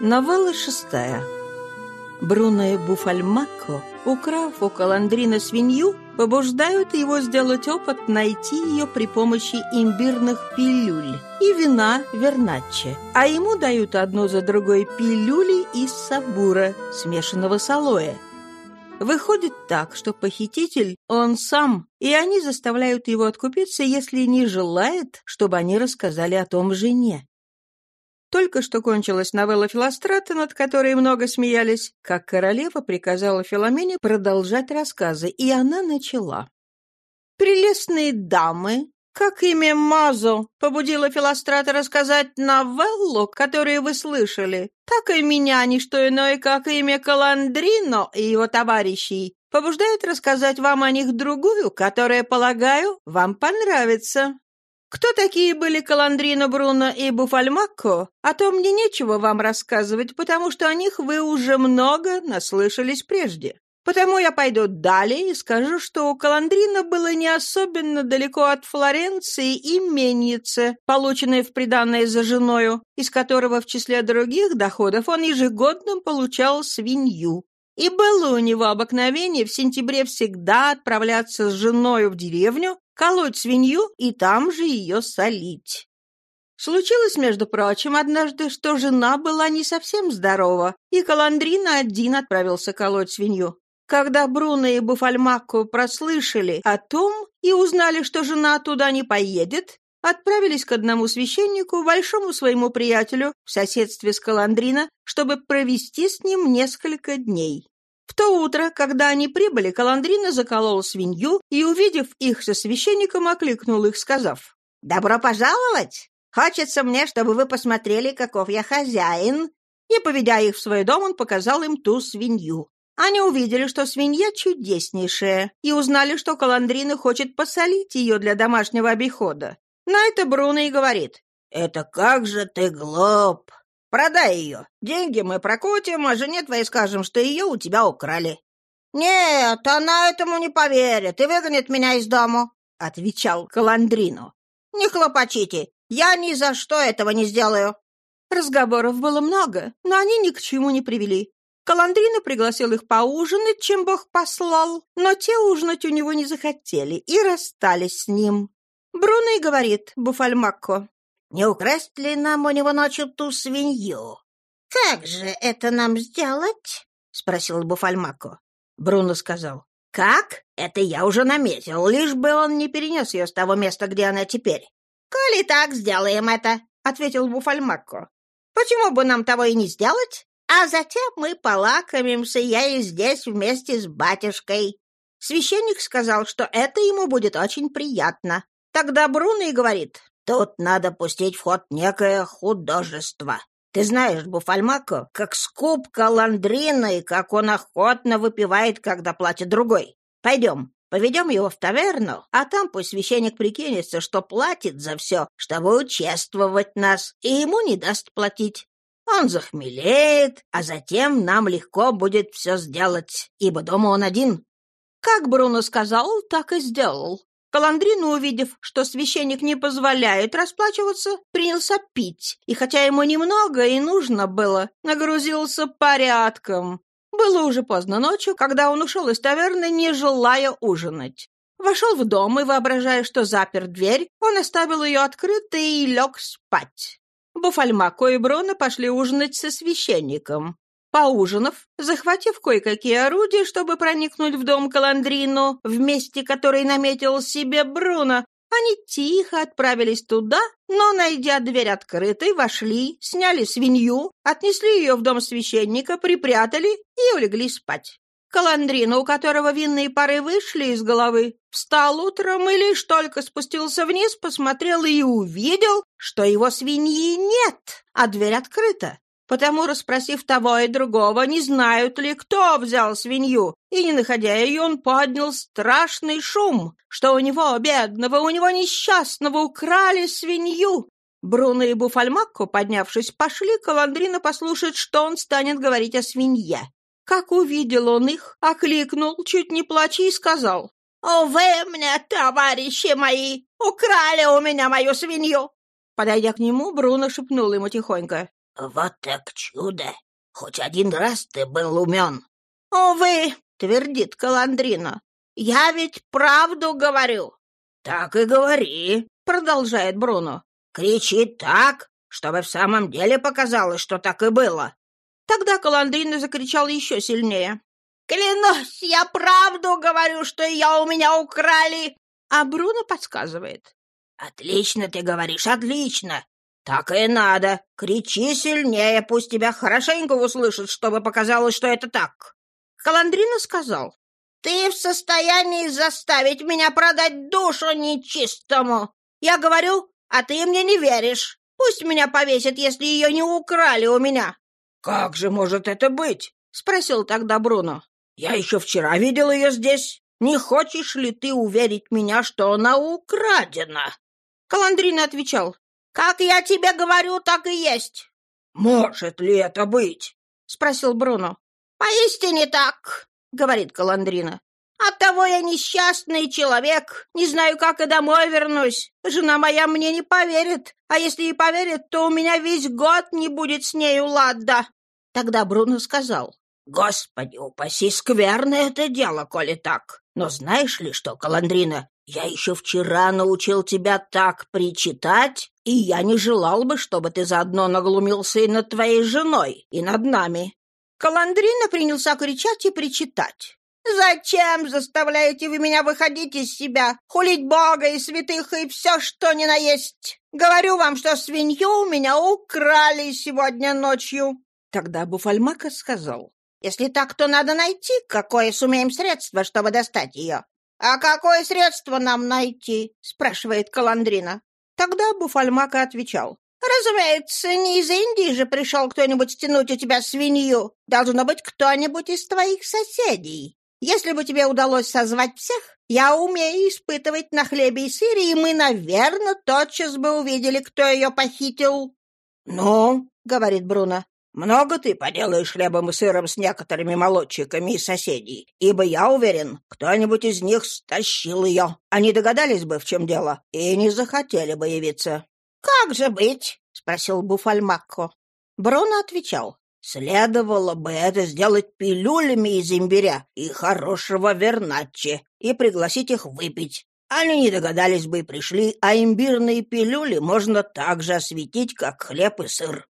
Новелла шестая. Бруно и Буфальмакко, украв у Каландрина свинью, побуждают его сделать опыт найти ее при помощи имбирных пилюль и вина верначе, а ему дают одну за другой пилюли из сабура, смешанного с алоэ. Выходит так, что похититель — он сам, и они заставляют его откупиться, если не желает, чтобы они рассказали о том жене. Только что кончилась новелла Филострата, над которой много смеялись, как королева приказала Филомене продолжать рассказы, и она начала. «Прелестные дамы, как имя Мазо побудило Филострата рассказать новеллу, которую вы слышали, так и меня не что иное, как имя Каландрино и его товарищей, побуждает рассказать вам о них другую, которая, полагаю, вам понравится. Кто такие были Каландрино Бруно и Буфальмакко, о том мне нечего вам рассказывать, потому что о них вы уже много наслышались прежде. Потому я пойду далее и скажу, что у Каландрина было не особенно далеко от Флоренции именьице, полученное в приданное за женою, из которого в числе других доходов он ежегодно получал свинью. И было у него обыкновение в сентябре всегда отправляться с женою в деревню, колоть свинью и там же ее солить. Случилось, между прочим, однажды, что жена была не совсем здорова, и Каландрина один отправился колоть свинью. Когда Бруно и Буфальмакко прослышали о том и узнали, что жена туда не поедет, отправились к одному священнику, большому своему приятелю, в соседстве с Каландрина, чтобы провести с ним несколько дней. В то утро, когда они прибыли, Каландрина заколол свинью и, увидев их со священником, окликнул их, сказав, «Добро пожаловать! Хочется мне, чтобы вы посмотрели, каков я хозяин». И, поведя их в свой дом, он показал им ту свинью. Они увидели, что свинья чудеснейшая, и узнали, что Каландрина хочет посолить ее для домашнего обихода. На это Бруно и говорит, «Это как же ты глуп! Продай ее. Деньги мы прокутим, а жене твоей скажем, что ее у тебя украли». «Нет, она этому не поверит и выгонит меня из дому», — отвечал Каландрину. «Не хлопочите, я ни за что этого не сделаю». Разговоров было много, но они ни к чему не привели. Каландрина пригласил их поужинать, чем Бог послал, но те ужинать у него не захотели и расстались с ним. Бруно и говорит Буфальмакко, не украсть ли нам у него ночью ту свинью? — Как же это нам сделать? — спросил Буфальмако. Бруно сказал. — Как? Это я уже наметил, лишь бы он не перенес ее с того места, где она теперь. — Коли так, сделаем это, — ответил Буфальмако. — Почему бы нам того и не сделать? А затем мы полакомимся ею здесь вместе с батюшкой. Священник сказал, что это ему будет очень приятно. Тогда Бруно и говорит, Тут надо пустить в ход некое художество. Ты знаешь Буфальмако, как скуп каландрина и как он охотно выпивает, когда платит другой. Пойдем, поведем его в таверну, а там пусть священник прикинется, что платит за все, чтобы участвовать нас, и ему не даст платить. Он захмелеет, а затем нам легко будет все сделать, ибо дома он один. Как Бруно сказал, так и сделал. Каландрина, увидев, что священник не позволяет расплачиваться, принялся пить, и хотя ему немного и нужно было, нагрузился порядком. Было уже поздно ночью, когда он ушел из таверны, не желая ужинать. Вошел в дом и, воображая, что запер дверь, он оставил ее открытой и лег спать. Буфальмако и Бруно пошли ужинать со священником. Поужинав, захватив кое-какие орудия, чтобы проникнуть в дом Каландрину, в месте, который наметил себе Бруно, они тихо отправились туда, но, найдя дверь открытой, вошли, сняли свинью, отнесли ее в дом священника, припрятали и улегли спать. Каландрина, у которого винные пары вышли из головы, встал утром и лишь только спустился вниз, посмотрел и увидел, что его свиньи нет, а дверь открыта. Потому, расспросив того и другого, не знают ли, кто взял свинью, и, не находя ее, он поднял страшный шум, что у него, бедного, у него несчастного, украли свинью. Бруно и Буфальмакко, поднявшись, пошли к Аландрина послушать, что он станет говорить о свинье. Как увидел он их, окликнул, чуть не плача, и сказал, «Увы мне, товарищи мои, украли у меня мою свинью!» Подойдя к нему, Бруно шепнул ему тихонько, Вот так чудо! Хоть один раз ты был умен. «Увы», — твердит Каландрина, — «я ведь правду говорю». «Так и говори», — продолжает Бруно. «Кричи так, чтобы в самом деле показалось, что так и было». Тогда Каландрина закричал еще сильнее. «Клянусь, я правду говорю, что ее у меня украли!» А Бруно подсказывает. «Отлично ты говоришь, отлично! Так и надо. Кричи сильнее, пусть тебя хорошенько услышат, чтобы показалось, что это так». Каландрина сказал. «Ты в состоянии заставить меня продать душу нечистому. Я говорю, а ты мне не веришь. Пусть меня повесят, если ее не украли у меня». «Как же может это быть?» — спросил тогда Бруно. Я еще вчера видел ее здесь. Не хочешь ли ты уверить меня, что она украдена?» Каландрина отвечал. «Как я тебе говорю, так и есть». «Может ли это быть?» — спросил Бруно. «Поистине так», — говорит Каландрина. «Оттого я несчастный человек, не знаю, как и домой вернусь. Жена моя мне не поверит, а если и поверит, то у меня весь год не будет с нею лада». Тогда Бруно сказал. Господи упаси, скверное это дело, коли так. Но знаешь ли что, Каландрина, я еще вчера научил тебя так причитать, и я не желал бы, чтобы ты заодно наглумился и над твоей женой, и над нами». Каландрина принялся кричать и причитать. «Зачем заставляете вы меня выходить из себя, хулить Бога и святых и все, что ни на есть? Говорю вам, что свинью у меня украли сегодня ночью». Тогда Буфальмака сказал, если так, то надо найти, какое сумеем средство, чтобы достать ее. «А какое средство нам найти?» — спрашивает Каландрина. Тогда Буфальмака отвечал. «Разумеется, не из Индии же пришел кто-нибудь стянуть у тебя свинью. Должно быть кто-нибудь из твоих соседей. Если бы тебе удалось созвать всех, я умею испытывать на хлебе и сыре, и мы, наверное, тотчас бы увидели, кто ее похитил». «Ну?» — говорит Бруно. Много ты поделаешь хлебом и сыром с некоторыми молодчиками и соседей, ибо я уверен, кто-нибудь из них стащил ее. Они догадались бы, в чем дело, и не захотели бы явиться». «Как же быть?» — спросил Буфальмакко. Бруно отвечал. «Следовало бы это сделать пилюлями из имбиря и хорошего верначчи и пригласить их выпить. Они не догадались бы и пришли, а имбирные пилюли можно также осветить, как хлеб и сыр.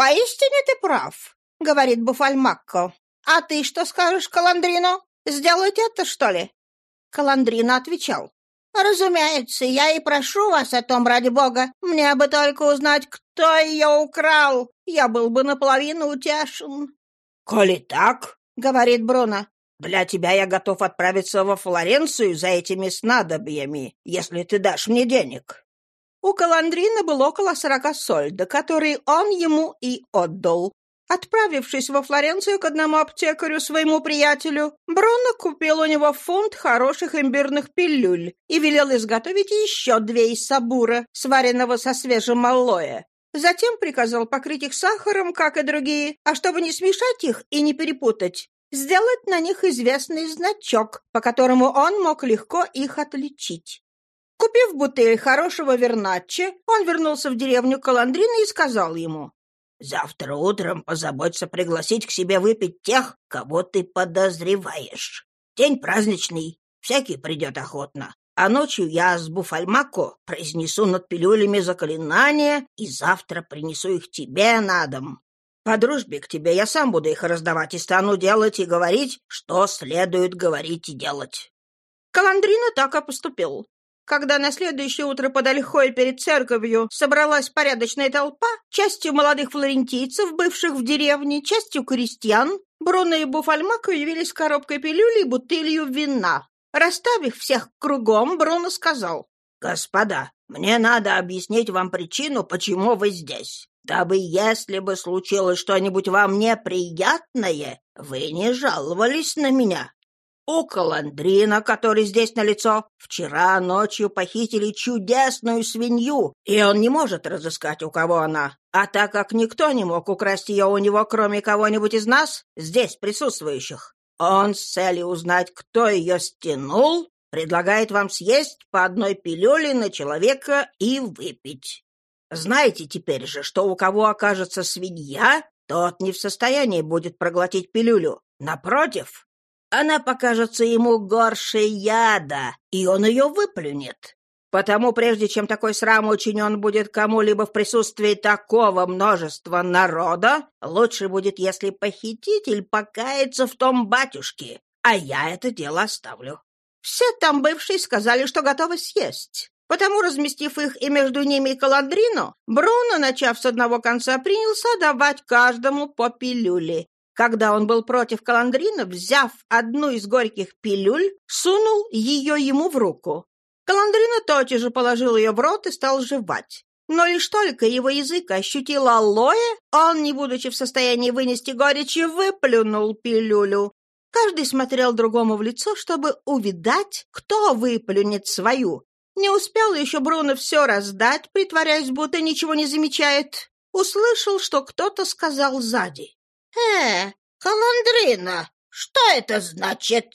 «Поистине ты прав», — говорит Буфальмакко. «А ты что скажешь, Каландрино? Сделать это, что ли?» Каландрино отвечал. «Разумеется, я и прошу вас о том, ради бога. Мне бы только узнать, кто ее украл. Я был бы наполовину утешен». «Коли так, — говорит Бруно, — для тебя я готов отправиться во Флоренцию за этими снадобьями, если ты дашь мне денег». У Каландрина было около сорока сольда, которые он ему и отдал. Отправившись во Флоренцию к одному аптекарю, своему приятелю, Бруно купил у него фунт хороших имбирных пилюль и велел изготовить еще две из сабура, сваренного со свежим алоэ. Затем приказал покрыть их сахаром, как и другие, а чтобы не смешать их и не перепутать, сделать на них известный значок, по которому он мог легко их отличить. Купив бутыль хорошего верначче, он вернулся в деревню Каландрина и сказал ему, «Завтра утром позаботься пригласить к себе выпить тех, кого ты подозреваешь. День праздничный, всякий придет охотно. А ночью я с Буфальмако произнесу над пилюлями заклинания и завтра принесу их тебе на дом. По дружбе к тебе я сам буду их раздавать и стану делать и говорить, что следует говорить и делать». Каландрина так и поступил. Когда на следующее утро под Ольхой перед церковью собралась порядочная толпа, частью молодых флорентийцев, бывших в деревне, частью крестьян, Бруно и Буфальмако явились с коробкой пилюли и бутылью вина. Расставив всех кругом, Бруно сказал, «Господа, мне надо объяснить вам причину, почему вы здесь, дабы, если бы случилось что-нибудь вам неприятное, вы не жаловались на меня. У Каландрина, который здесь налицо, вчера ночью похитили чудесную свинью, и он не может разыскать, у кого она. А так как никто не мог украсть ее у него, кроме кого-нибудь из нас, здесь присутствующих, он с целью узнать, кто ее стянул, предлагает вам съесть по одной пилюле на человека и выпить. Знаете теперь же, что у кого окажется свинья, тот не в состоянии будет проглотить пилюлю. Напротив, она покажется ему горше яда, и он ее выплюнет. Потому прежде чем такой срам учинен будет кому-либо в присутствии такого множества народа, лучше будет, если похититель покается в том батюшке, а я это дело оставлю. Все там бывшие сказали, что готовы съесть. Потому, разместив их и между ними и Каладрину, Бруно, начав с одного конца, принялся давать каждому по пилюле. Когда он был против Каландрина, взяв одну из горьких пилюль, сунул ее ему в руку. Каландрина тотчас же положил ее в рот и стал жевать. Но лишь только его язык ощутил алоэ, он, не будучи в состоянии вынести горечи, выплюнул пилюлю. Каждый смотрел другому в лицо, чтобы увидать, кто выплюнет свою. Не успел еще Бруно все раздать, притворяясь, будто ничего не замечает. Услышал, что кто-то сказал сзади. «Э, Каландрина, что это значит?»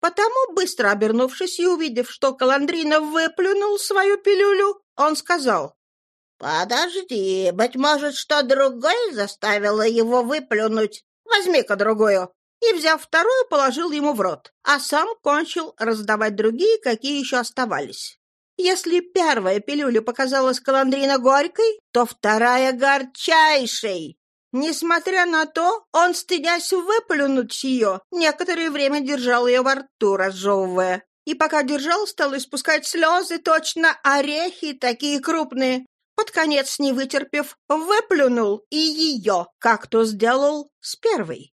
Потому, быстро обернувшись и увидев, что Каландрина выплюнул свою пилюлю, он сказал. «Подожди, быть может, что другое заставило его выплюнуть. Возьми-ка другую». И, взяв вторую, положил ему в рот, а сам кончил раздавать другие, какие еще оставались. Если первая пилюля показалась Каландрина горькой, то вторая горчайшей. Несмотря на то, он, стыдясь выплюнуть ее, некоторое время держал ее во рту, разжевывая. И пока держал, стал испускать слезы, точно орехи, такие крупные. Под конец, не вытерпев, выплюнул и ее, как то сделал с первой.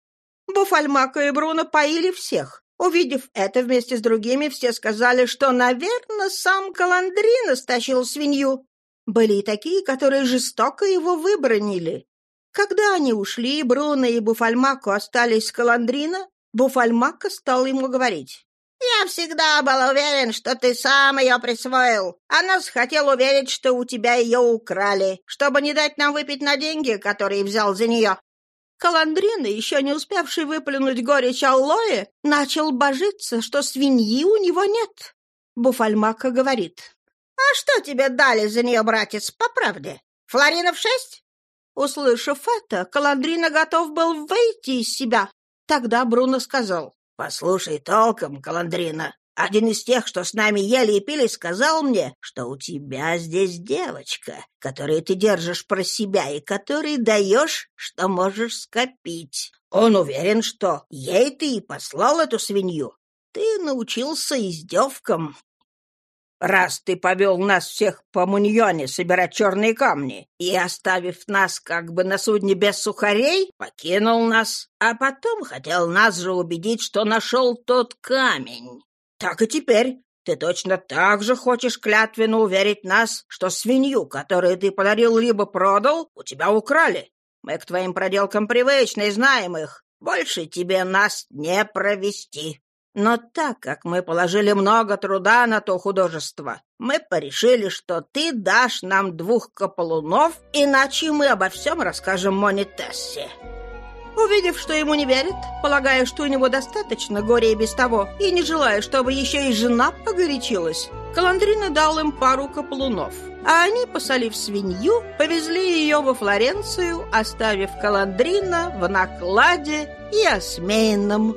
Буфальмака и Бруно поили всех. Увидев это вместе с другими, все сказали, что, наверное, сам Каландрина стащил свинью. Были и такие, которые жестоко его выбронили. Когда они ушли, Бруно и Буфальмако остались с Каландрина, Буфальмако стал ему говорить. «Я всегда был уверен, что ты сам ее присвоил. А нас хотел уверить, что у тебя ее украли, чтобы не дать нам выпить на деньги, которые взял за нее. Каландрина, еще не успевший выплюнуть горечь аллоэ, начал божиться, что свиньи у него нет. Буфальмака говорит. «А что тебе дали за нее, братец, по правде? Флоринов шесть?» Услышав это, Каландрина готов был выйти из себя. Тогда Бруно сказал. «Послушай толком, Каландрина, один из тех, что с нами ели и пили, сказал мне, что у тебя здесь девочка, которую ты держишь про себя и которой даешь, что можешь скопить. Он уверен, что ей ты и послал эту свинью. Ты научился издевкам. Раз ты повел нас всех по Муньоне собирать черные камни и, оставив нас как бы на судне без сухарей, покинул нас, а потом хотел нас же убедить, что нашел тот камень. Так и теперь. Ты точно так же хочешь клятвенно уверить нас, что свинью, которую ты подарил либо продал, у тебя украли. Мы к твоим проделкам привычны и знаем их. Больше тебе нас не провести. Но так как мы положили много труда на то художество, мы порешили, что ты дашь нам двух каполунов, иначе мы обо всем расскажем Монитессе. Увидев, что ему не верят, полагая, что у него достаточно горя и без того, и не желая, чтобы еще и жена погорячилась, Каландрина дал им пару каплунов. А они, посолив свинью, повезли ее во Флоренцию, оставив Каландрина в накладе и осмеянном